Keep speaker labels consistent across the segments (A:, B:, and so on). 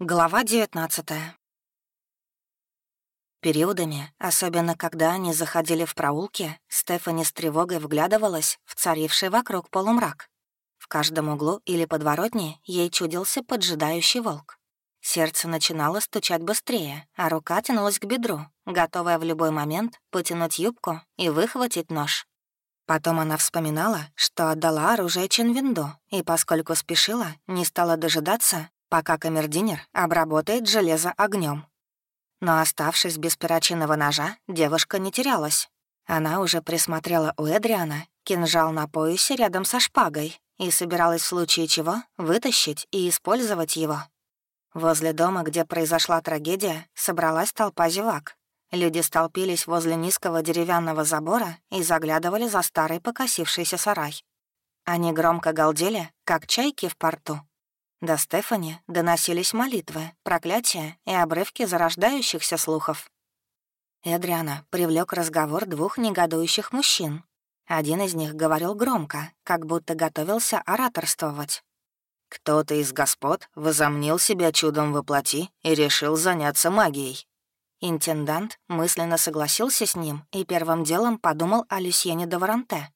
A: Глава 19 Периодами, особенно когда они заходили в проулки, Стефани с тревогой вглядывалась в царивший вокруг полумрак. В каждом углу или подворотне ей чудился поджидающий волк. Сердце начинало стучать быстрее, а рука тянулась к бедру, готовая в любой момент потянуть юбку и выхватить нож. Потом она вспоминала, что отдала оружие Чинвинду, и поскольку спешила, не стала дожидаться, пока камердинер обработает железо огнем. Но оставшись без перочинного ножа, девушка не терялась. Она уже присмотрела у Эдриана кинжал на поясе рядом со шпагой и собиралась в случае чего вытащить и использовать его. Возле дома, где произошла трагедия, собралась толпа зевак. Люди столпились возле низкого деревянного забора и заглядывали за старый покосившийся сарай. Они громко галдели, как чайки в порту. До Стефани доносились молитвы, проклятия и обрывки зарождающихся слухов. Эдриана привлек разговор двух негодующих мужчин. Один из них говорил громко, как будто готовился ораторствовать. «Кто-то из господ возомнил себя чудом воплоти и решил заняться магией». Интендант мысленно согласился с ним и первым делом подумал о Люсьене де Варанте.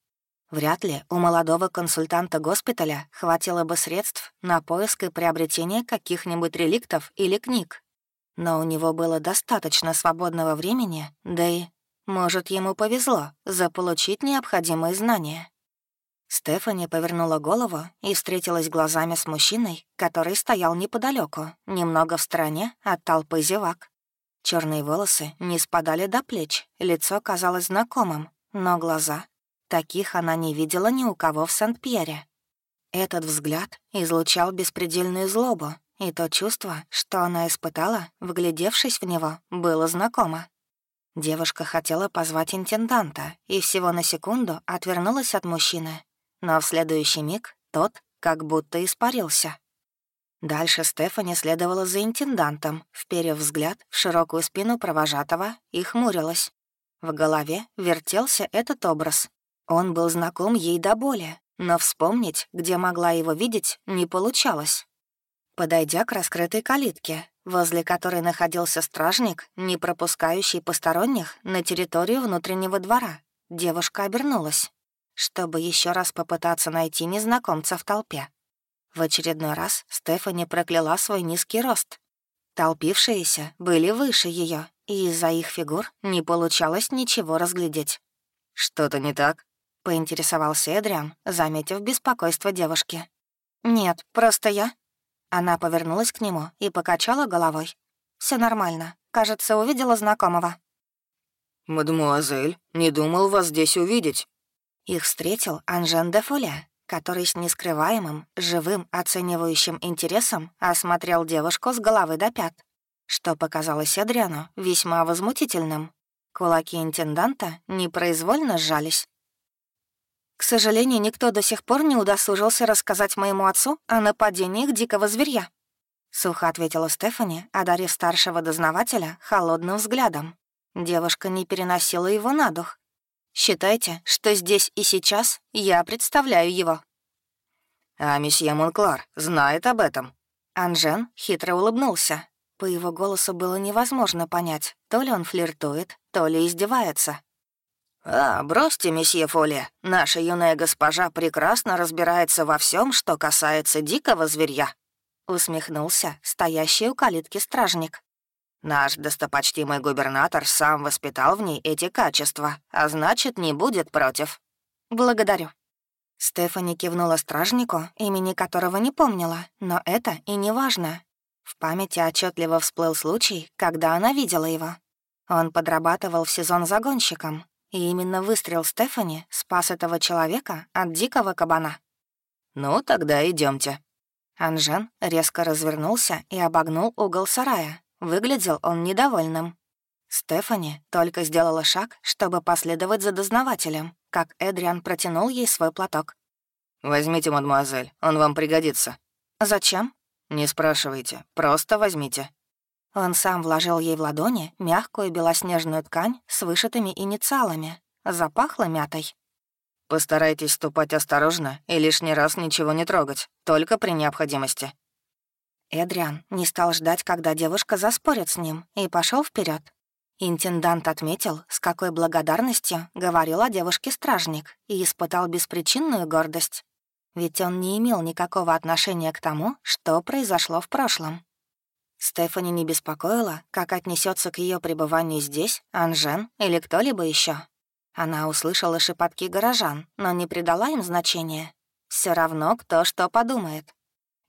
A: Вряд ли у молодого консультанта госпиталя хватило бы средств на поиск и приобретение каких-нибудь реликтов или книг. Но у него было достаточно свободного времени, да и, может, ему повезло заполучить необходимые знания. Стефани повернула голову и встретилась глазами с мужчиной, который стоял неподалеку, немного в стороне от толпы зевак. Черные волосы не спадали до плеч, лицо казалось знакомым, но глаза Таких она не видела ни у кого в Сент-Пьере. Этот взгляд излучал беспредельную злобу, и то чувство, что она испытала, вглядевшись в него, было знакомо. Девушка хотела позвать интенданта и всего на секунду отвернулась от мужчины, но в следующий миг тот как будто испарился. Дальше Стефани следовала за интендантом, вперев взгляд в широкую спину провожатого и хмурилась. В голове вертелся этот образ, он был знаком ей до боли, но вспомнить, где могла его видеть, не получалось. Подойдя к раскрытой калитке, возле которой находился стражник, не пропускающий посторонних на территорию внутреннего двора, девушка обернулась, чтобы еще раз попытаться найти незнакомца в толпе. В очередной раз Стефани прокляла свой низкий рост. Толпившиеся были выше ее, и из-за их фигур не получалось ничего разглядеть.
B: «Что-то не так?»
A: — поинтересовался Эдриан, заметив беспокойство девушки. «Нет, просто я». Она повернулась к нему и покачала головой. Все нормально. Кажется, увидела знакомого».
B: «Мадемуазель, не думал вас здесь увидеть».
A: Их встретил Анжен де Фоле, который с нескрываемым, живым, оценивающим интересом осмотрел девушку с головы до пят, что показалось Адриану весьма возмутительным. Кулаки интенданта непроизвольно сжались. К сожалению, никто до сих пор не удосужился рассказать моему отцу о нападениях дикого зверя. Сухо ответила Стефани, одарив старшего дознавателя холодным взглядом. Девушка не переносила его на дух. «Считайте, что здесь и сейчас я представляю его».
B: «А месье Монклар знает об этом?»
A: Анжен хитро улыбнулся. По его голосу было невозможно понять, то ли он флиртует, то ли издевается.
B: «А, бросьте, месье Фоле, наша юная госпожа прекрасно разбирается во всем, что касается дикого зверья», — усмехнулся стоящий у калитки стражник. «Наш достопочтимый губернатор сам воспитал в ней эти качества, а значит, не будет против».
A: «Благодарю». Стефани кивнула стражнику, имени которого не помнила, но это и не важно. В памяти отчетливо всплыл случай, когда она видела его. Он подрабатывал в сезон загонщиком, и именно выстрел Стефани спас этого человека от дикого кабана.
B: «Ну, тогда идемте.
A: Анжен резко развернулся и обогнул угол сарая. Выглядел он недовольным. Стефани только сделала шаг, чтобы последовать за дознавателем, как Эдриан протянул ей свой платок.
B: «Возьмите, мадемуазель, он вам пригодится».
A: «Зачем?»
B: «Не спрашивайте, просто возьмите».
A: Он сам вложил ей в ладони мягкую белоснежную ткань с вышитыми инициалами. Запахло мятой.
B: «Постарайтесь ступать осторожно и лишний раз ничего не трогать, только при необходимости».
A: Эдриан не стал ждать, когда девушка заспорит с ним, и пошел вперед. Интендант отметил, с какой благодарностью говорил о девушке стражник, и испытал беспричинную гордость. Ведь он не имел никакого отношения к тому, что произошло в прошлом. Стефани не беспокоила, как отнесется к ее пребыванию здесь Анжен или кто-либо еще. Она услышала шепотки горожан, но не придала им значения. Все равно кто что подумает.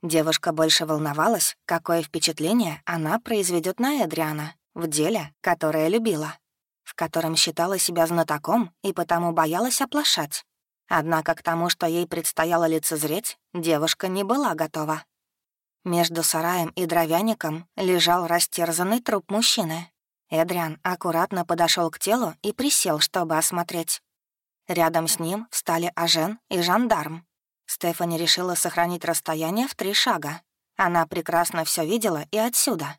A: Девушка больше волновалась, какое впечатление она произведет на Эдриана в деле, которое любила, в котором считала себя знатоком и потому боялась оплошать. Однако к тому, что ей предстояло лицезреть, девушка не была готова. Между сараем и дровяником лежал растерзанный труп мужчины. Эдриан аккуратно подошел к телу и присел, чтобы осмотреть. Рядом с ним встали Ажен и жандарм. Стефани решила сохранить расстояние в три шага. Она прекрасно все видела и отсюда.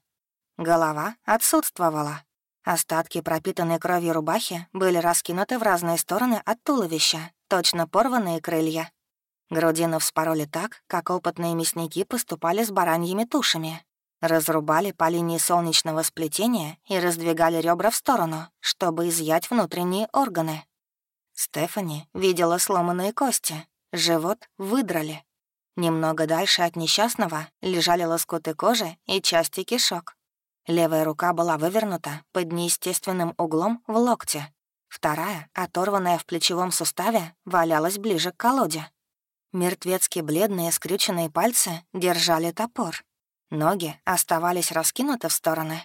A: Голова отсутствовала. Остатки пропитанной кровью рубахи были раскинуты в разные стороны от туловища, точно порванные крылья. Грудину вспороли так, как опытные мясники поступали с бараньими тушами. Разрубали по линии солнечного сплетения и раздвигали ребра в сторону, чтобы изъять внутренние органы. Стефани видела сломанные кости, живот выдрали. Немного дальше от несчастного лежали лоскуты кожи и части кишок. Левая рука была вывернута под неестественным углом в локте. Вторая, оторванная в плечевом суставе, валялась ближе к колоде. Мертвецки бледные скрюченные пальцы держали топор. Ноги оставались раскинуты в стороны.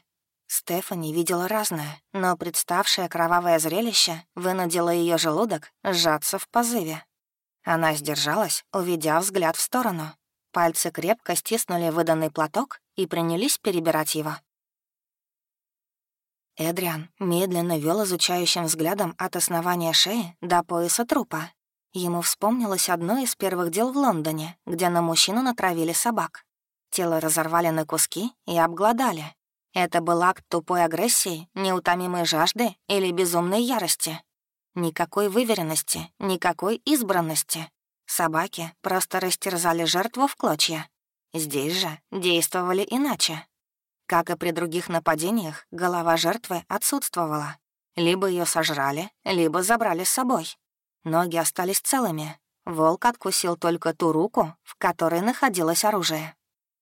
A: Стефани видела разное, но представшее кровавое зрелище вынудило ее желудок сжаться в позыве. Она сдержалась, увидя взгляд в сторону. Пальцы крепко стиснули выданный платок и принялись перебирать его. Эдриан медленно вел изучающим взглядом от основания шеи до пояса трупа. Ему вспомнилось одно из первых дел в Лондоне, где на мужчину натравили собак. Тело разорвали на куски и обглодали. Это был акт тупой агрессии, неутомимой жажды или безумной ярости. Никакой выверенности, никакой избранности. Собаки просто растерзали жертву в клочья. Здесь же действовали иначе. Как и при других нападениях, голова жертвы отсутствовала. Либо ее сожрали, либо забрали с собой. Ноги остались целыми. Волк откусил только ту руку, в которой находилось оружие.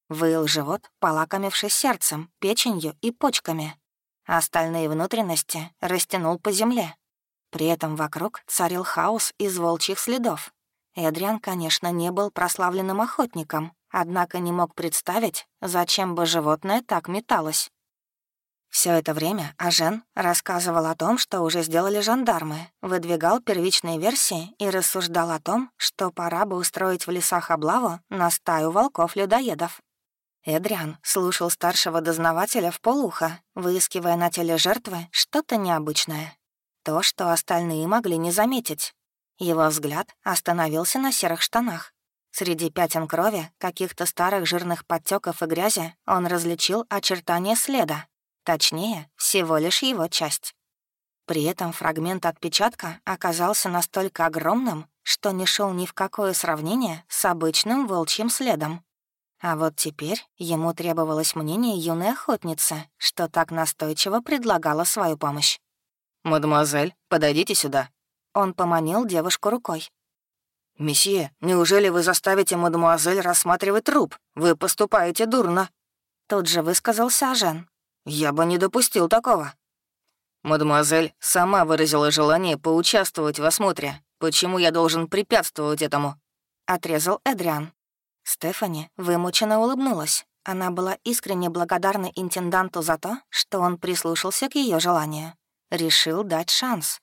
A: Выл живот, полакомившись сердцем, печенью и почками. Остальные внутренности растянул по земле. При этом вокруг царил хаос из волчьих следов. Эдриан, конечно, не был прославленным охотником, однако не мог представить, зачем бы животное так металось. Все это время Ажен рассказывал о том, что уже сделали жандармы, выдвигал первичные версии и рассуждал о том, что пора бы устроить в лесах облаву на стаю волков-людоедов. Эдриан слушал старшего дознавателя в полуха, выискивая на теле жертвы что-то необычное. То, что остальные могли не заметить. Его взгляд остановился на серых штанах. Среди пятен крови, каких-то старых жирных подтеков и грязи он различил очертания следа, точнее, всего лишь его часть. При этом фрагмент отпечатка оказался настолько огромным, что не шел ни в какое сравнение с обычным волчьим следом. А вот теперь ему требовалось мнение юной охотницы, что так настойчиво предлагала свою помощь.
C: «Мадемуазель, подойдите сюда».
A: Он поманил девушку рукой.
C: «Месье, неужели вы заставите мадемуазель рассматривать труп? Вы поступаете дурно».
A: Тут же высказался Ажен.
C: «Я бы не допустил такого». «Мадемуазель сама выразила желание поучаствовать в осмотре. Почему я должен препятствовать этому?»
A: Отрезал Эдриан. Стефани вымученно улыбнулась. Она была искренне благодарна интенданту за то, что он прислушался к ее желанию. Решил дать шанс.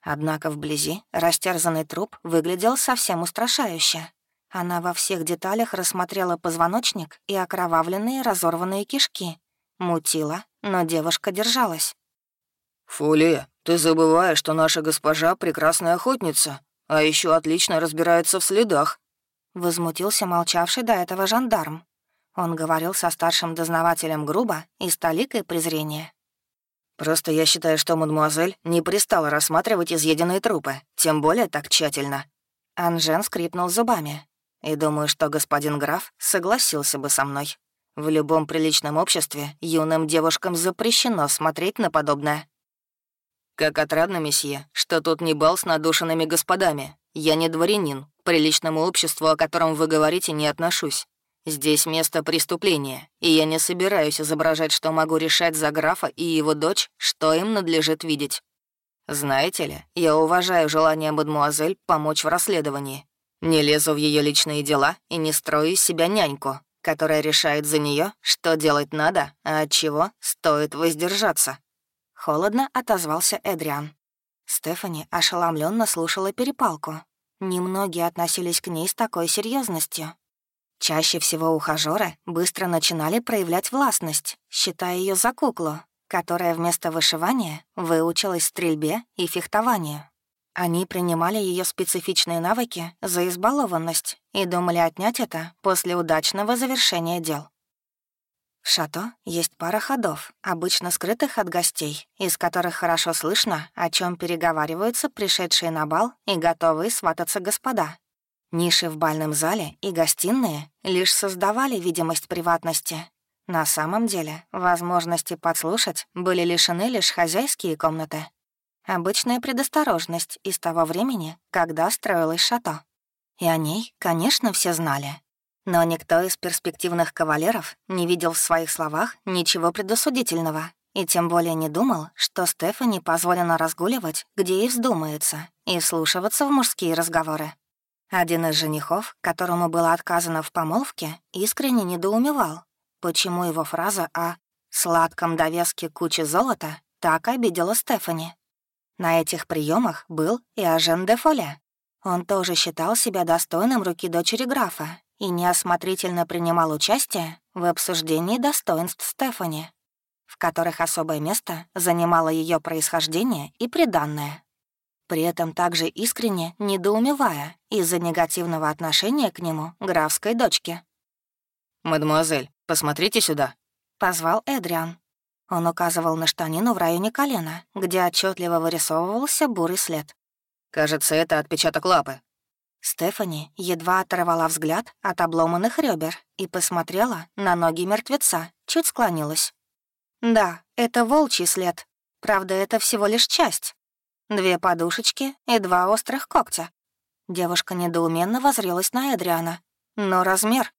A: Однако вблизи растерзанный труп выглядел совсем устрашающе. Она во всех деталях рассмотрела позвоночник и окровавленные разорванные кишки. Мутила, но девушка держалась.
C: «Фулия, ты забываешь, что наша госпожа — прекрасная охотница, а еще отлично разбирается в следах», —
A: возмутился молчавший до этого жандарм. Он говорил со старшим дознавателем грубо и с толикой презрения.
C: Просто я считаю, что мадемуазель не пристала рассматривать изъеденные трупы, тем более так тщательно».
A: Анжен скрипнул зубами. И думаю, что господин граф согласился бы со мной.
B: В любом приличном обществе юным девушкам запрещено смотреть на подобное.
C: «Как отрадно, месье, что тут не бал с надушенными господами. Я не дворянин, к приличному обществу, о котором вы говорите, не отношусь. Здесь место преступления, и я не собираюсь изображать, что могу решать за графа и его дочь, что им надлежит видеть. Знаете ли, я уважаю желание мадмуазель помочь в расследовании. Не лезу в ее личные дела и не строю из себя няньку, которая решает за нее, что делать надо, а от чего стоит воздержаться.
A: Холодно отозвался Эдриан. Стефани ошеломленно слушала перепалку. Немногие относились к ней с такой серьезностью. Чаще всего ухажёры быстро начинали проявлять властность, считая ее за куклу, которая вместо вышивания выучилась стрельбе и фехтованию. Они принимали ее специфичные навыки за избалованность и думали отнять это после удачного завершения дел. В шато есть пара ходов, обычно скрытых от гостей, из которых хорошо слышно, о чем переговариваются пришедшие на бал и готовые свататься господа. Ниши в бальном зале и гостиные лишь создавали видимость приватности. На самом деле, возможности подслушать были лишены лишь хозяйские комнаты. Обычная предосторожность из того времени, когда строилось шато. И о ней, конечно, все знали. Но никто из перспективных кавалеров не видел в своих словах ничего предосудительного, и тем более не думал, что Стефани позволено разгуливать, где ей вздумается, и вслушиваться в мужские разговоры. Один из женихов, которому было отказано в помолвке, искренне недоумевал, почему его фраза о «сладком довеске кучи золота» так обидела Стефани. На этих приемах был и Ажен де Фоле. Он тоже считал себя достойным руки дочери графа и неосмотрительно принимал участие в обсуждении достоинств Стефани, в которых особое место занимало ее происхождение и приданное. При этом также искренне недоумевая из-за негативного отношения к нему графской дочки.
C: «Мадемуазель, посмотрите сюда», —
A: позвал Эдриан. Он указывал на штанину в районе колена, где отчетливо вырисовывался бурый след.
C: «Кажется, это отпечаток лапы».
A: Стефани едва оторвала взгляд от обломанных ребер и посмотрела на ноги мертвеца, чуть склонилась. «Да, это волчий след. Правда, это всего лишь часть. Две подушечки и два острых когтя». Девушка недоуменно возрелась на Эдриана. «Но размер?»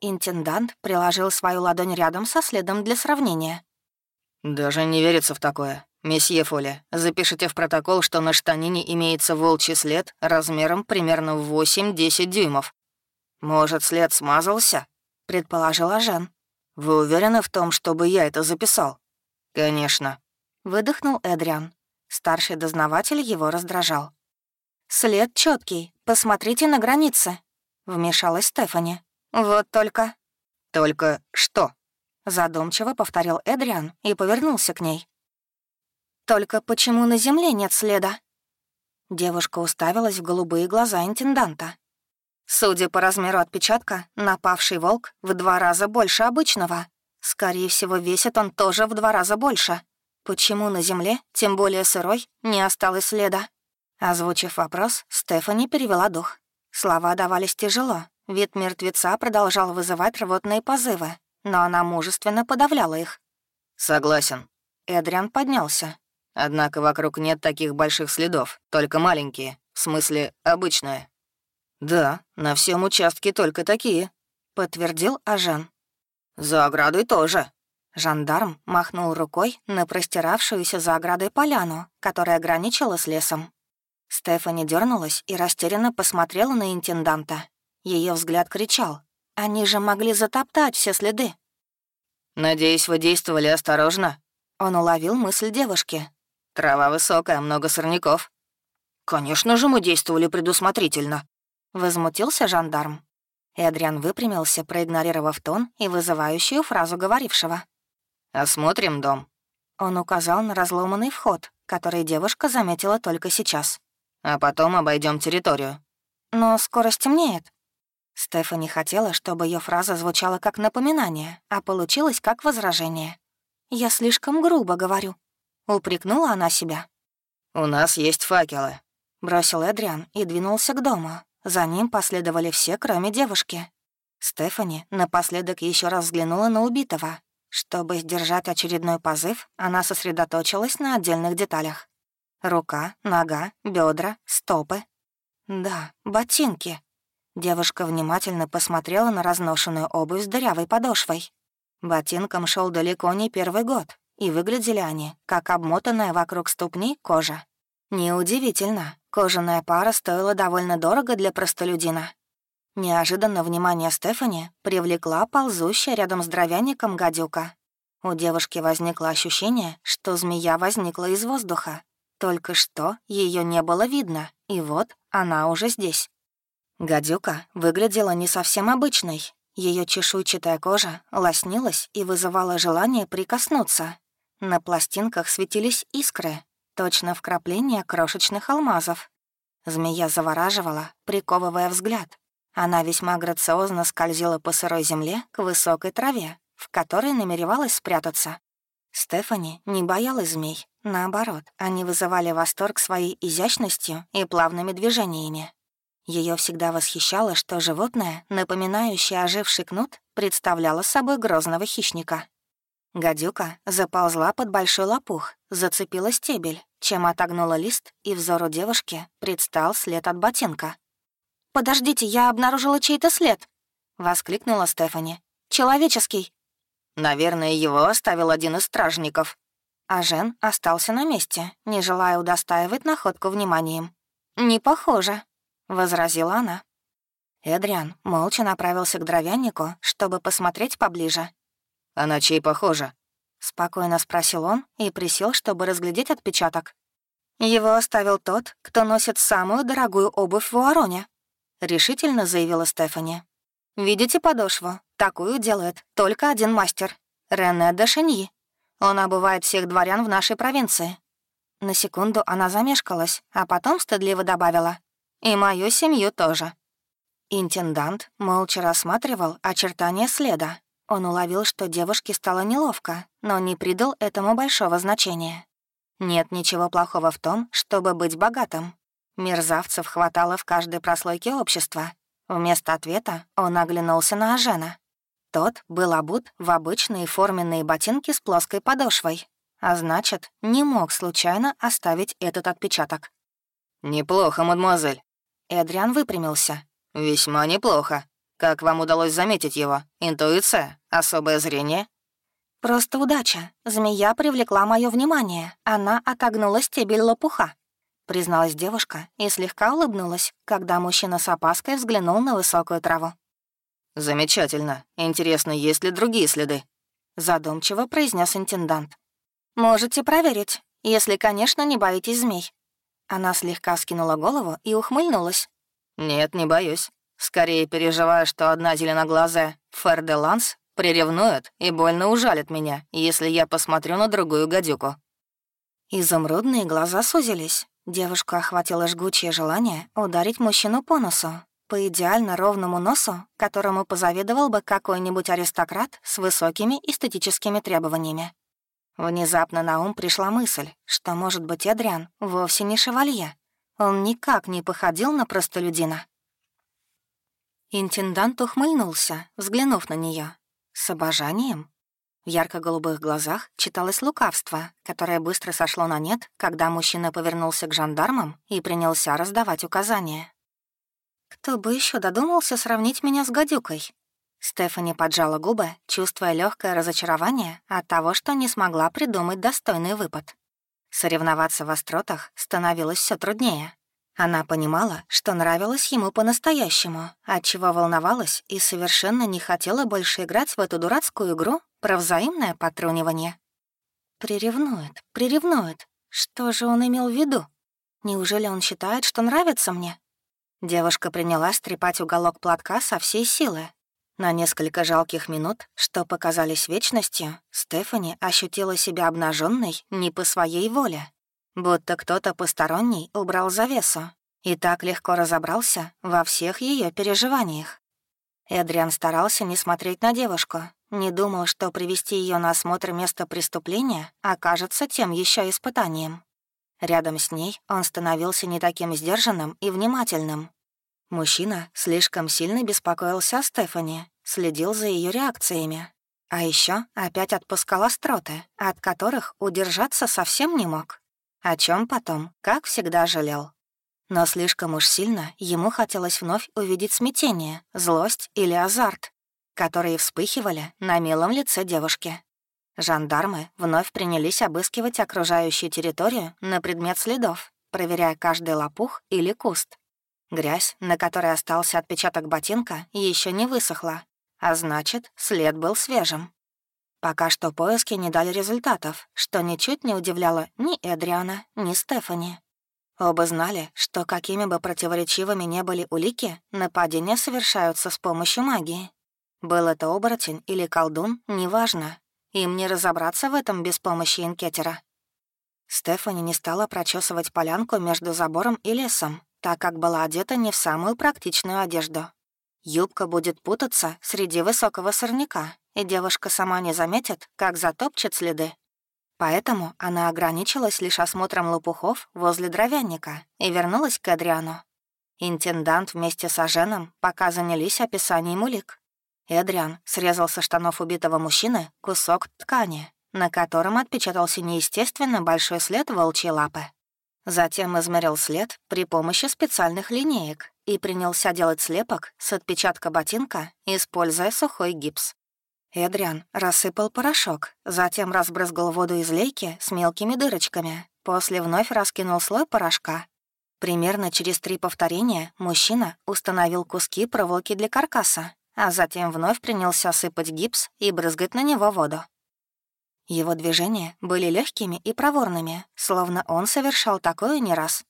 A: Интендант приложил свою ладонь рядом со следом для сравнения.
C: «Даже не верится в такое. Месье Фоли, запишите в протокол, что на штанине имеется волчий след размером примерно в 8-10 дюймов. Может, след смазался?» — предположила Жан. «Вы уверены в том, чтобы я это записал?» «Конечно», — выдохнул Эдриан. Старший дознаватель его раздражал.
A: «След четкий. Посмотрите на границы», — вмешалась Стефани. «Вот только...»
C: «Только что?»
A: Задумчиво повторил Эдриан и повернулся к ней. «Только почему на земле нет следа?» Девушка уставилась в голубые глаза интенданта. Судя по размеру отпечатка, напавший волк в два раза больше обычного. Скорее всего, весит он тоже в два раза больше. Почему на земле, тем более сырой, не осталось следа? Озвучив вопрос, Стефани перевела дух. Слова давались тяжело. Вид мертвеца продолжал вызывать рвотные позывы, но она мужественно подавляла их.
C: «Согласен».
A: Эдриан поднялся.
C: «Однако вокруг нет таких больших следов, только маленькие, в смысле обычные». «Да, на всем участке только такие», — подтвердил Ажен.
B: «За оградой тоже».
A: Жандарм махнул рукой на простиравшуюся за оградой поляну, которая граничила с лесом. Стефани дернулась и растерянно посмотрела на интенданта. Ее взгляд кричал они же могли затоптать все следы.
C: «Надеюсь, вы действовали осторожно?»
A: Он уловил мысль девушки.
C: «Трава высокая, много сорняков».
B: «Конечно же мы действовали предусмотрительно», —
A: возмутился жандарм. Эдриан выпрямился, проигнорировав тон и вызывающую фразу говорившего.
C: «Осмотрим дом».
A: Он указал на разломанный вход, который девушка заметила только сейчас.
C: «А потом обойдем территорию».
A: «Но скоро стемнеет», Стефани хотела, чтобы ее фраза звучала как напоминание, а получилось как возражение. «Я слишком грубо говорю», — упрекнула она себя.
C: «У нас есть факелы», —
A: бросил Эдриан и двинулся к дому. За ним последовали все, кроме девушки. Стефани напоследок еще раз взглянула на убитого. Чтобы сдержать очередной позыв, она сосредоточилась на отдельных деталях. Рука, нога, бедра, стопы. Да, ботинки. Девушка внимательно посмотрела на разношенную обувь с дырявой подошвой. Ботинкам шел далеко не первый год, и выглядели они, как обмотанная вокруг ступней кожа. Неудивительно, кожаная пара стоила довольно дорого для простолюдина. Неожиданно внимание Стефани привлекла ползущая рядом с дровяником гадюка. У девушки возникло ощущение, что змея возникла из воздуха. Только что ее не было видно, и вот она уже здесь. Гадюка выглядела не совсем обычной. Ее чешуйчатая кожа лоснилась и вызывала желание прикоснуться. На пластинках светились искры, точно вкрапления крошечных алмазов. Змея завораживала, приковывая взгляд. Она весьма грациозно скользила по сырой земле к высокой траве, в которой намеревалась спрятаться. Стефани не боялась змей. Наоборот, они вызывали восторг своей изящностью и плавными движениями. Ее всегда восхищало, что животное, напоминающее оживший кнут, представляло собой грозного хищника. Гадюка заползла под большой лопух, зацепила стебель, чем отогнула лист, и взору девушки предстал след от ботинка. «Подождите, я обнаружила чей-то след!» — воскликнула Стефани. «Человеческий!»
C: «Наверное, его оставил один из стражников».
A: А Жен остался на месте, не желая удостаивать находку вниманием. «Не похоже», — возразила она. Эдриан молча направился к дровянику, чтобы посмотреть поближе.
C: «А на чей похожа?»
A: — спокойно спросил он и присел, чтобы разглядеть отпечаток. «Его оставил тот, кто носит самую дорогую обувь в Уароне», — решительно заявила Стефани. «Видите подошву? Такую делает только один мастер — Рене де Шеньи. Он обувает всех дворян в нашей провинции». На секунду она замешкалась, а потом стыдливо добавила. И мою семью тоже». Интендант молча рассматривал очертания следа. Он уловил, что девушке стало неловко, но не придал этому большого значения. Нет ничего плохого в том, чтобы быть богатым. Мерзавцев хватало в каждой прослойке общества. Вместо ответа он оглянулся на Ажена. Тот был обут в обычные форменные ботинки с плоской подошвой, а значит, не мог случайно оставить этот отпечаток.
C: «Неплохо, мадемуазель»,
A: Эдриан выпрямился.
C: «Весьма неплохо. Как вам удалось заметить его? Интуиция? Особое зрение?»
A: «Просто удача. Змея привлекла мое внимание. Она отогнула стебель лопуха», — призналась девушка и слегка улыбнулась, когда мужчина с опаской взглянул на высокую траву.
C: «Замечательно. Интересно, есть ли другие следы?»
A: — задумчиво произнес интендант. «Можете проверить, если, конечно, не боитесь змей». Она слегка скинула голову и ухмыльнулась.
C: «Нет, не боюсь. Скорее переживаю, что одна зеленоглазая Ферделанс приревнует и больно ужалит меня, если я посмотрю на другую гадюку».
A: Изумрудные глаза сузились. Девушку охватило жгучее желание ударить мужчину по носу, по идеально ровному носу, которому позавидовал бы какой-нибудь аристократ с высокими эстетическими требованиями. Внезапно на ум пришла мысль, что, может быть, Эдриан вовсе не шевалье. Он никак не походил на простолюдина. Интендант ухмыльнулся, взглянув на нее С обожанием. В ярко-голубых глазах читалось лукавство, которое быстро сошло на нет, когда мужчина повернулся к жандармам и принялся раздавать указания. «Кто бы еще додумался сравнить меня с гадюкой?» Стефани поджала губы, чувствуя легкое разочарование от того, что не смогла придумать достойный выпад. Соревноваться в остротах становилось все труднее. Она понимала, что нравилось ему по-настоящему, отчего волновалась и совершенно не хотела больше играть в эту дурацкую игру про взаимное потрунивание. «Приревнует, приревнует. Что же он имел в виду? Неужели он считает, что нравится мне?» Девушка принялась трепать уголок платка со всей силы, на несколько жалких минут, что показались вечностью, Стефани ощутила себя обнаженной не по своей воле. Будто кто-то посторонний убрал завесу и так легко разобрался во всех ее переживаниях. Эдриан старался не смотреть на девушку, не думал, что привести ее на осмотр места преступления окажется тем еще испытанием. Рядом с ней он становился не таким сдержанным и внимательным, Мужчина слишком сильно беспокоился о Стефани следил за ее реакциями. А еще опять отпускал остроты, от которых удержаться совсем не мог. О чем потом, как всегда, жалел. Но слишком уж сильно ему хотелось вновь увидеть смятение, злость или азарт, которые вспыхивали на милом лице девушки. Жандармы вновь принялись обыскивать окружающую территорию на предмет следов, проверяя каждый лопух или куст. Грязь, на которой остался отпечаток ботинка, еще не высохла, а значит, след был свежим. Пока что поиски не дали результатов, что ничуть не удивляло ни Эдриана, ни Стефани. Оба знали, что какими бы противоречивыми не были улики, нападения совершаются с помощью магии. Был это оборотень или колдун, неважно. Им не разобраться в этом без помощи инкетера. Стефани не стала прочесывать полянку между забором и лесом, так как была одета не в самую практичную одежду. Юбка будет путаться среди высокого сорняка, и девушка сама не заметит, как затопчет следы. Поэтому она ограничилась лишь осмотром лопухов возле дровянника и вернулась к Эдриану. Интендант вместе с Аженом пока занялись описанием улик. Эдриан срезал со штанов убитого мужчины кусок ткани, на котором отпечатался неестественно большой след волчьей лапы. Затем измерил след при помощи специальных линеек и принялся делать слепок с отпечатка ботинка, используя сухой гипс. Эдриан рассыпал порошок, затем разбрызгал воду из лейки с мелкими дырочками, после вновь раскинул слой порошка. Примерно через три повторения мужчина установил куски проволоки для каркаса а затем вновь принялся сыпать гипс и брызгать на него воду. Его движения были легкими и проворными, словно он совершал такое не раз.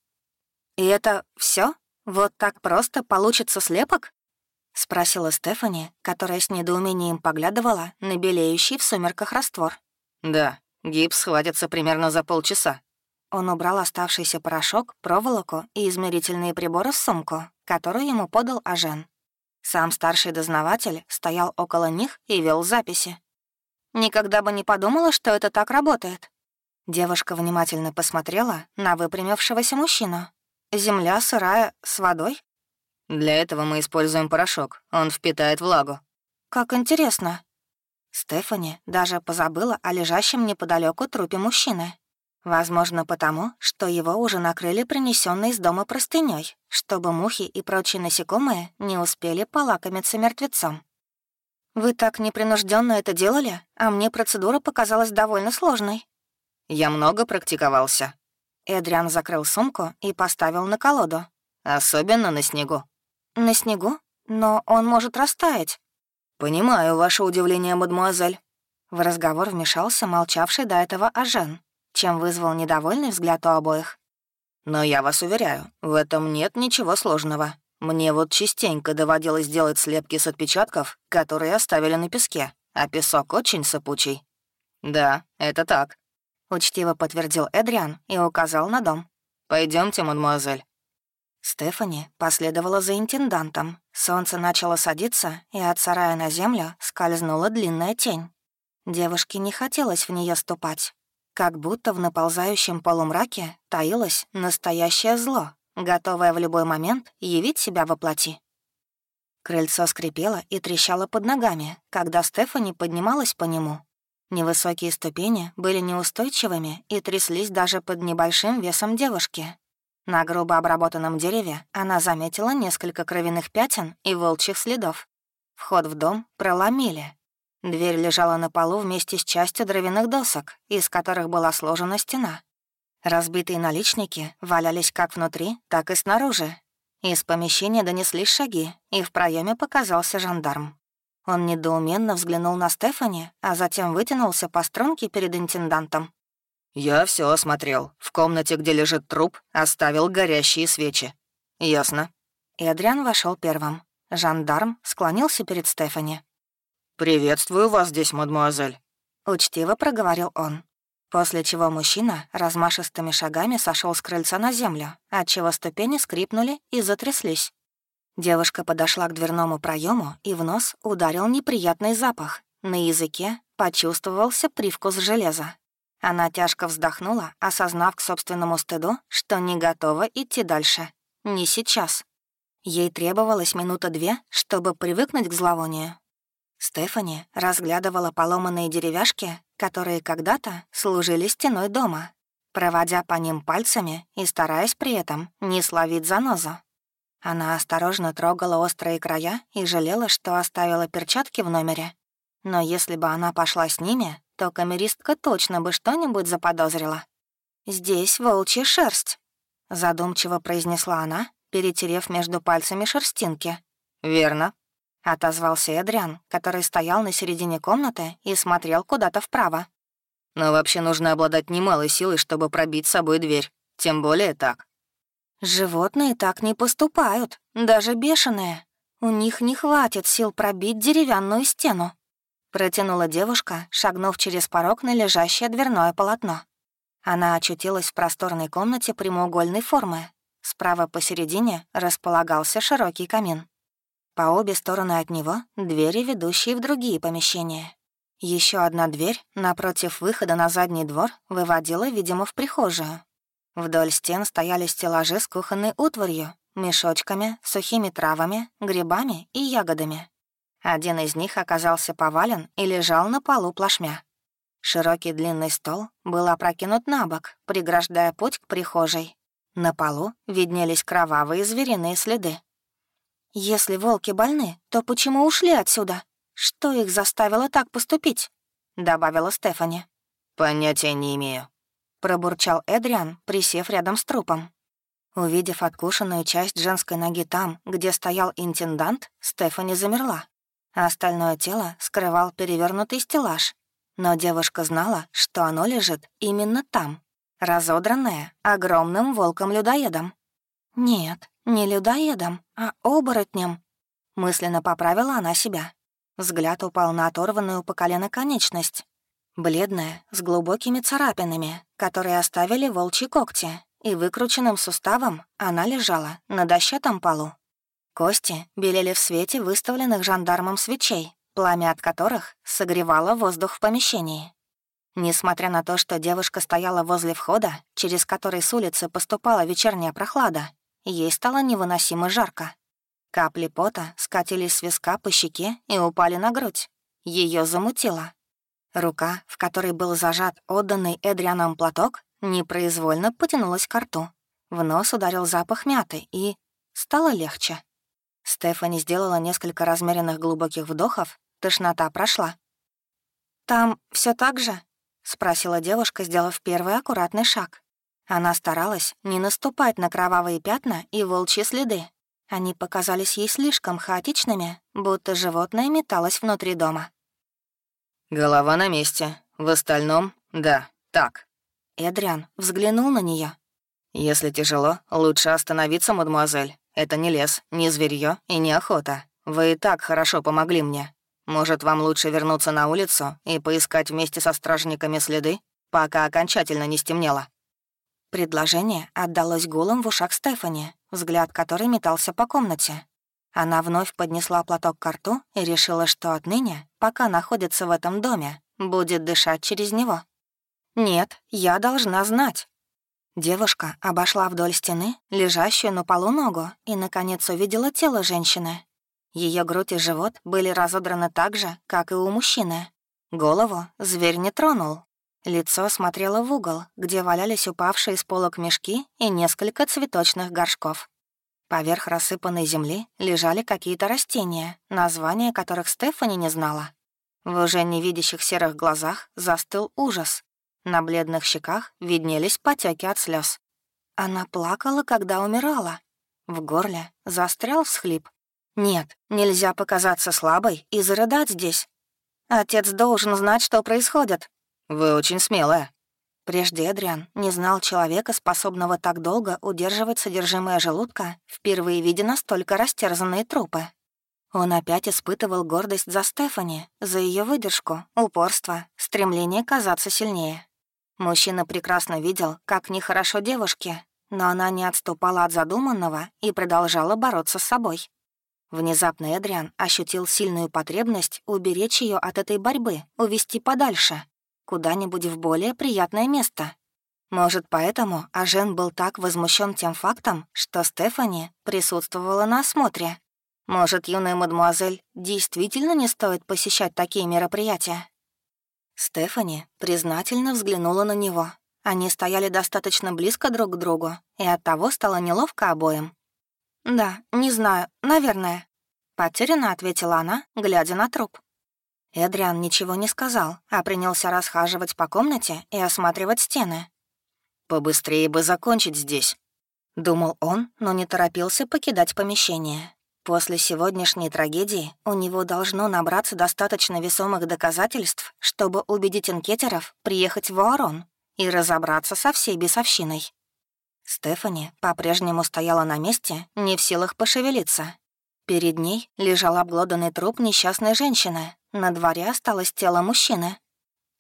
A: «И это все? Вот так просто получится слепок?» — спросила Стефани, которая с недоумением поглядывала на белеющий в сумерках раствор.
C: «Да, гипс хватится примерно за полчаса».
A: Он убрал оставшийся порошок, проволоку и измерительные приборы в сумку, которую ему подал Ажен. Сам старший дознаватель стоял около них и вел записи. «Никогда бы не подумала, что это так работает». Девушка внимательно посмотрела на выпрямившегося мужчину. «Земля сырая с водой?»
C: «Для этого мы используем порошок. Он впитает влагу».
A: «Как интересно». Стефани даже позабыла о лежащем неподалеку трупе мужчины. Возможно, потому, что его уже накрыли принесенной из дома простыней, чтобы мухи и прочие насекомые не успели полакомиться мертвецом. «Вы так непринужденно это делали, а мне процедура показалась довольно сложной».
C: «Я много практиковался».
A: Эдриан закрыл сумку и поставил на колоду.
C: «Особенно на снегу».
A: «На снегу? Но он может растаять».
C: «Понимаю ваше удивление, мадемуазель».
A: В разговор вмешался молчавший до этого Ажен чем вызвал недовольный взгляд у обоих.
C: «Но я вас уверяю, в этом нет ничего сложного. Мне вот частенько доводилось делать слепки с отпечатков, которые оставили на песке, а песок очень сыпучий». «Да, это так», —
A: учтиво подтвердил Эдриан и указал на дом.
C: Пойдемте, мадемуазель».
A: Стефани последовала за интендантом. Солнце начало садиться, и от сарая на землю скользнула длинная тень. Девушке не хотелось в нее ступать, как будто в наползающем полумраке таилось настоящее зло, готовое в любой момент явить себя во плоти. Крыльцо скрипело и трещало под ногами, когда Стефани поднималась по нему. Невысокие ступени были неустойчивыми и тряслись даже под небольшим весом девушки. На грубо обработанном дереве она заметила несколько кровяных пятен и волчьих следов. Вход в дом проломили, Дверь лежала на полу вместе с частью дровяных досок, из которых была сложена стена. Разбитые наличники валялись как внутри, так и снаружи. Из помещения донеслись шаги, и в проеме показался жандарм. Он недоуменно взглянул на Стефани, а затем вытянулся по струнке перед интендантом.
C: «Я все осмотрел. В комнате, где лежит труп, оставил горящие свечи. Ясно».
A: Эдриан вошел первым. Жандарм склонился перед Стефани.
C: «Приветствую вас здесь, мадемуазель», —
A: учтиво проговорил он. После чего мужчина размашистыми шагами сошел с крыльца на землю, отчего ступени скрипнули и затряслись. Девушка подошла к дверному проему, и в нос ударил неприятный запах. На языке почувствовался привкус железа. Она тяжко вздохнула, осознав к собственному стыду, что не готова идти дальше. Не сейчас. Ей требовалось минута-две, чтобы привыкнуть к зловонию, Стефани разглядывала поломанные деревяшки, которые когда-то служили стеной дома, проводя по ним пальцами и стараясь при этом не словить занозу. Она осторожно трогала острые края и жалела, что оставила перчатки в номере. Но если бы она пошла с ними, то камеристка точно бы что-нибудь заподозрила. «Здесь волчья шерсть», — задумчиво произнесла она, перетерев между пальцами шерстинки.
C: «Верно», —
A: отозвался Эдриан, который стоял на середине комнаты и смотрел куда-то вправо.
C: «Но вообще нужно обладать немалой силой, чтобы пробить с собой дверь. Тем более так».
A: «Животные так не поступают, даже бешеные. У них не хватит сил пробить деревянную стену», — протянула девушка, шагнув через порог на лежащее дверное полотно. Она очутилась в просторной комнате прямоугольной формы. Справа посередине располагался широкий камин. По обе стороны от него — двери, ведущие в другие помещения. Еще одна дверь напротив выхода на задний двор выводила, видимо, в прихожую. Вдоль стен стояли стеллажи с кухонной утварью, мешочками, сухими травами, грибами и ягодами. Один из них оказался повален и лежал на полу плашмя. Широкий длинный стол был опрокинут на бок, преграждая путь к прихожей. На полу виднелись кровавые звериные следы. «Если волки больны, то почему ушли отсюда? Что их заставило так поступить?» — добавила Стефани.
C: «Понятия не имею», — пробурчал Эдриан, присев рядом с трупом.
A: Увидев откушенную часть женской ноги там, где стоял интендант, Стефани замерла. Остальное тело скрывал перевернутый стеллаж, но девушка знала, что оно лежит именно там, разодранное огромным волком-людоедом. «Нет, не людоедом, а оборотнем», — мысленно поправила она себя. Взгляд упал на оторванную по колено конечность. Бледная, с глубокими царапинами, которые оставили волчьи когти, и выкрученным суставом она лежала на дощатом полу. Кости белели в свете выставленных жандармом свечей, пламя от которых согревало воздух в помещении. Несмотря на то, что девушка стояла возле входа, через который с улицы поступала вечерняя прохлада, ей стало невыносимо жарко. Капли пота скатились с виска по щеке и упали на грудь. Ее замутило. Рука, в которой был зажат отданный Эдрианом платок, непроизвольно потянулась к рту. В нос ударил запах мяты, и стало легче. Стефани сделала несколько размеренных глубоких вдохов Тошнота прошла. «Там все так же?» — спросила девушка, сделав первый аккуратный шаг. Она старалась не наступать на кровавые пятна и волчьи следы. Они показались ей слишком хаотичными, будто животное металось внутри дома.
C: «Голова на месте. В остальном — да, так».
A: Эдриан взглянул на нее.
C: «Если тяжело, лучше остановиться, мадемуазель. Это не лес, не зверье и не охота. Вы и так хорошо помогли мне. Может, вам лучше вернуться на улицу и поискать вместе со стражниками следы, пока окончательно не стемнело?»
A: Предложение отдалось гулом в ушах Стефани, взгляд которой метался по комнате. Она вновь поднесла платок к рту и решила, что отныне, пока находится в этом доме, будет дышать через него. «Нет, я должна знать». Девушка обошла вдоль стены, лежащую на полу ногу, и, наконец, увидела тело женщины, ее грудь и живот были разодраны так же, как и у мужчины. Голову зверь не тронул. Лицо смотрело в угол, где валялись упавшие с полок мешки и несколько цветочных горшков. Поверх рассыпанной земли лежали какие-то растения, названия которых Стефани не знала. В уже невидящих серых глазах застыл ужас. На бледных щеках виднелись потеки от слез. Она плакала, когда умирала. В горле застрял всхлип, нет, нельзя показаться слабой и зарыдать здесь. Отец должен знать, что происходит.
C: Вы очень смелая.
A: Прежде Эдриан не знал человека, способного так долго удерживать содержимое желудка, впервые видя настолько растерзанные трупы. Он опять испытывал гордость за Стефани, за ее выдержку, упорство, стремление казаться сильнее. Мужчина прекрасно видел, как нехорошо девушке, но она не отступала от задуманного и продолжала бороться с собой. Внезапно Эдриан ощутил сильную потребность уберечь ее от этой борьбы, увести подальше, куда-нибудь в более приятное место. Может, поэтому Ажен был так возмущен тем фактом, что Стефани присутствовала на осмотре. Может, юная мадемуазель действительно не стоит посещать такие мероприятия? Стефани признательно взглянула на него. Они стояли достаточно близко друг к другу, и оттого стало неловко обоим. «Да, не знаю, наверное», — потерянно ответила она, глядя на труп. Эдриан ничего не сказал, а принялся расхаживать по комнате и осматривать стены.
C: «Побыстрее бы закончить здесь», — думал он, но не торопился покидать помещение. После сегодняшней трагедии у него должно набраться достаточно весомых доказательств, чтобы убедить инкетеров приехать в Уорон и разобраться со всей бесовщиной. Стефани по-прежнему стояла на месте, не в силах пошевелиться. Перед ней лежал обглоданный труп несчастной женщины. На дворе осталось тело мужчины.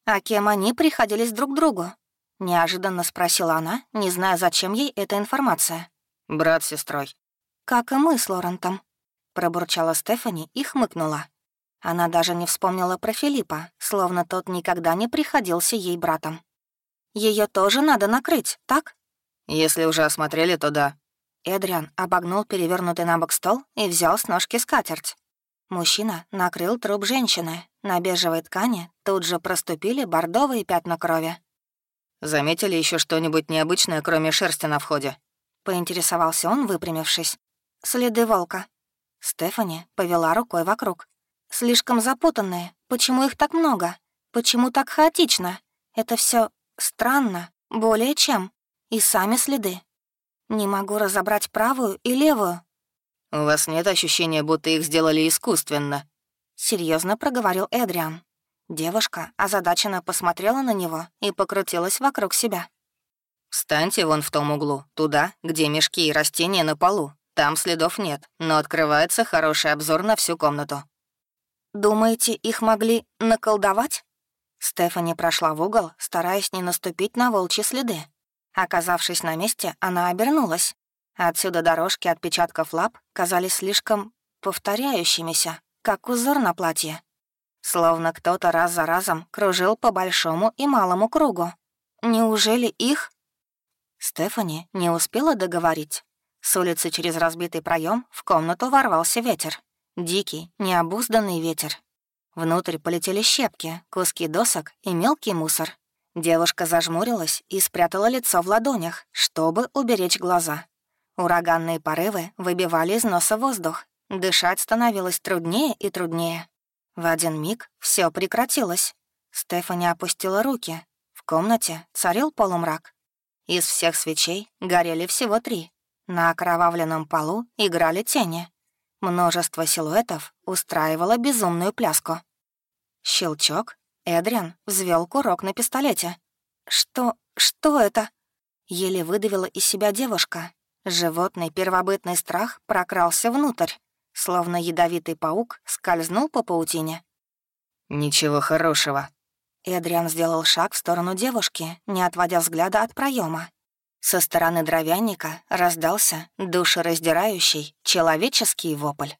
C: А кем они приходились друг другу? Неожиданно спросила она, не зная, зачем ей эта информация.
B: «Брат с сестрой».
A: «Как и мы с Лорентом», пробурчала Стефани и хмыкнула. Она даже не вспомнила про Филиппа, словно тот никогда не приходился ей братом. Ее тоже надо накрыть, так?
B: Если уже осмотрели, то да.
A: Эдриан обогнул перевернутый на бок стол и взял с ножки скатерть. Мужчина накрыл труп женщины. На бежевой ткани тут же проступили бордовые пятна крови.
B: «Заметили еще что-нибудь необычное, кроме шерсти на входе?»
A: — поинтересовался он, выпрямившись. «Следы волка», Стефани повела рукой вокруг. «Слишком запутанные. Почему их так много? Почему так хаотично? Это все странно, более чем. И сами следы. Не могу разобрать правую и левую».
B: «У вас нет ощущения, будто их сделали искусственно?»
A: Серьезно проговорил Эдриан. Девушка озадаченно посмотрела на него и покрутилась вокруг себя.
B: «Встаньте вон в том углу, туда, где мешки и растения на полу. Там следов нет, но открывается хороший обзор на всю комнату.
A: «Думаете, их могли наколдовать?» Стефани прошла в угол, стараясь не наступить на волчьи следы. Оказавшись на месте, она обернулась. Отсюда дорожки отпечатков лап казались слишком повторяющимися, как узор на платье. Словно кто-то раз за разом кружил по большому и малому кругу. Неужели их? Стефани не успела договорить. С улицы через разбитый проем в комнату ворвался ветер. Дикий, необузданный ветер. Внутрь полетели щепки, куски досок и мелкий мусор. Девушка зажмурилась и спрятала лицо в ладонях, чтобы уберечь глаза. Ураганные порывы выбивали из носа воздух. Дышать становилось труднее и труднее. В один миг все прекратилось. Стефани опустила руки. В комнате царил полумрак. Из всех свечей горели всего три. На окровавленном полу играли тени. Множество силуэтов устраивало безумную пляску. Щелчок. Эдриан взвел курок на пистолете. «Что... что это?» Еле выдавила из себя девушка. Животный первобытный страх прокрался внутрь, словно ядовитый паук скользнул по паутине.
B: «Ничего хорошего».
A: Эдриан сделал шаг в сторону девушки, не отводя взгляда от проема. Со стороны дровяника раздался душераздирающий человеческий вопль.